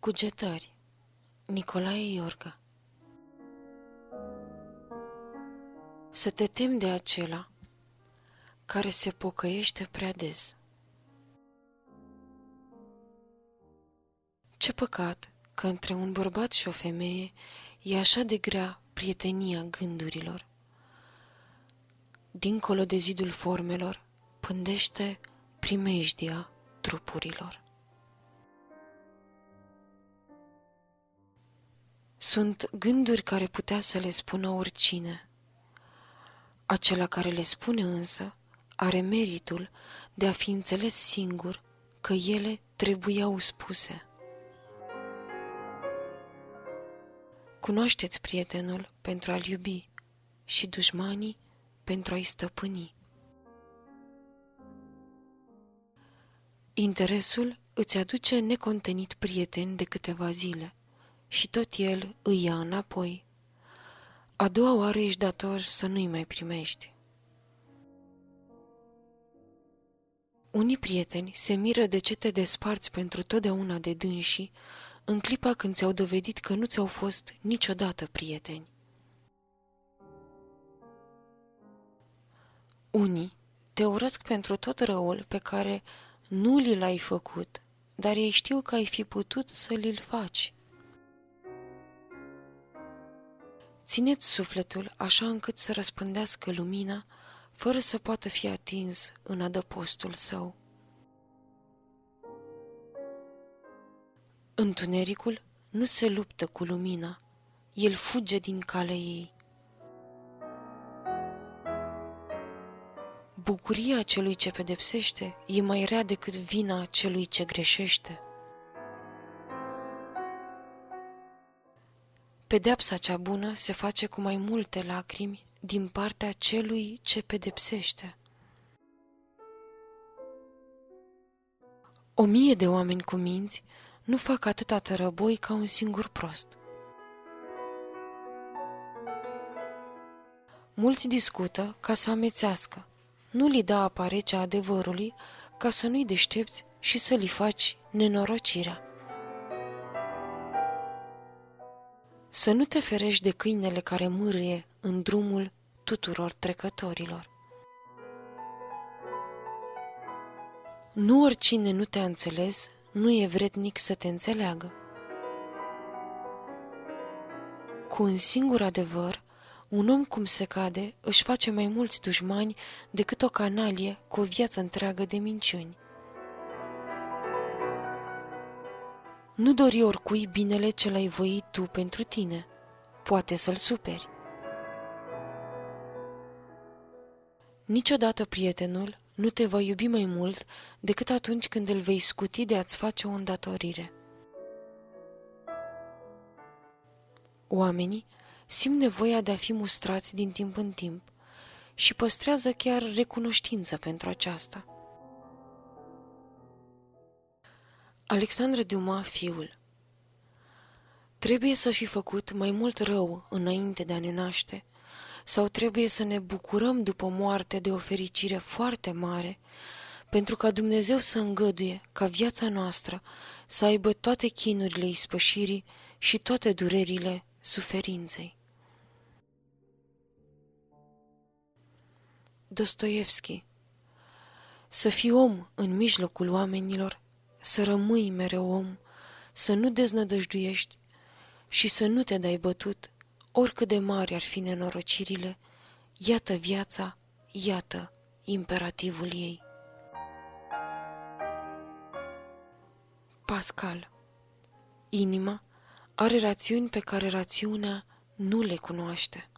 Cugetări Nicolae Iorga Să te temi de acela care se pocăiește prea des. Ce păcat că între un bărbat și o femeie e așa de grea prietenia gândurilor. Dincolo de zidul formelor pândește primejdia trupurilor. Sunt gânduri care putea să le spună oricine. Acela care le spune însă are meritul de a fi înțeles singur că ele trebuiau spuse. Cunoașteți prietenul pentru a-l iubi și dușmanii pentru a-i stăpâni. Interesul îți aduce necontenit prieten de câteva zile și tot el îi ia înapoi. A doua oară ești dator să nu-i mai primești. Unii prieteni se miră de ce te desparți pentru totdeauna de dânsii în clipa când ți-au dovedit că nu ți-au fost niciodată prieteni. Unii te urăsc pentru tot răul pe care nu li l-ai făcut, dar ei știu că ai fi putut să li-l faci. Țineți sufletul așa încât să răspândească lumina, fără să poată fi atins în adăpostul său. Întunericul nu se luptă cu lumina, el fuge din calea ei. Bucuria celui ce pedepsește e mai rea decât vina celui ce greșește. Pedeapsa cea bună se face cu mai multe lacrimi din partea celui ce pedepsește. O mie de oameni cu minți nu fac atâta tărăboi ca un singur prost. Mulți discută ca să amețească, nu li da apa rece a adevărului ca să nu-i deștepți și să li faci nenorocirea. Să nu te ferești de câinele care mârie în drumul tuturor trecătorilor. Nu oricine nu te-a înțeles, nu e vrednic să te înțeleagă. Cu un singur adevăr, un om cum se cade își face mai mulți dușmani decât o canalie cu o viață întreagă de minciuni. Nu dori oricui binele ce l-ai voit tu pentru tine. Poate să-l superi. Niciodată prietenul nu te va iubi mai mult decât atunci când îl vei scuti de a-ți face o îndatorire. Oamenii simt nevoia de a fi mustrați din timp în timp și păstrează chiar recunoștință pentru aceasta. Alexandru Dumas, fiul Trebuie să fi făcut mai mult rău înainte de a ne naște, sau trebuie să ne bucurăm după moarte de o fericire foarte mare, pentru ca Dumnezeu să îngăduie ca viața noastră să aibă toate chinurile ispășirii și toate durerile suferinței. Dostoevski Să fii om în mijlocul oamenilor, să rămâi mereu om, să nu deznădăjduiești și să nu te dai bătut, oricât de mari ar fi nenorocirile, iată viața, iată imperativul ei. Pascal Inima are rațiuni pe care rațiunea nu le cunoaște.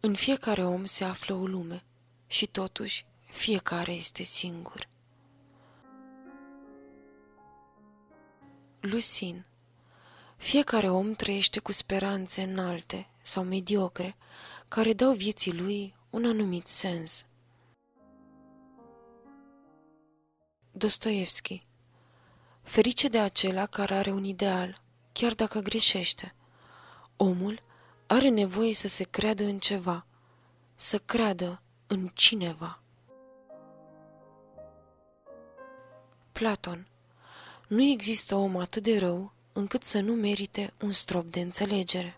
În fiecare om se află o lume și totuși fiecare este singur. Lucin Fiecare om trăiește cu speranțe înalte sau mediocre, care dau vieții lui un anumit sens. Dostoevski Ferice de acela care are un ideal, chiar dacă greșește. Omul are nevoie să se creadă în ceva, să creadă în cineva. Platon Nu există om atât de rău încât să nu merite un strop de înțelegere.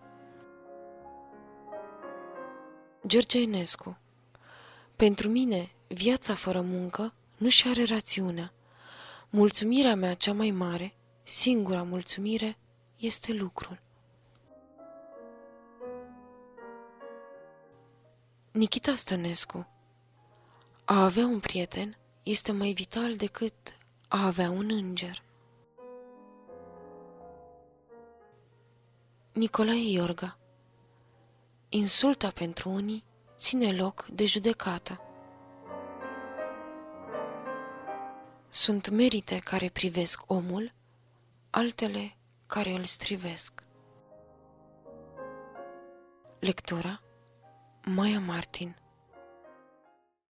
George Enescu Pentru mine, viața fără muncă nu și are rațiunea. Mulțumirea mea cea mai mare, singura mulțumire, este lucrul. Nikita Stănescu A avea un prieten este mai vital decât a avea un înger. Nicolae Iorga Insulta pentru unii ține loc de judecată. Sunt merite care privesc omul, altele care îl strivesc. Lectura Maya Martin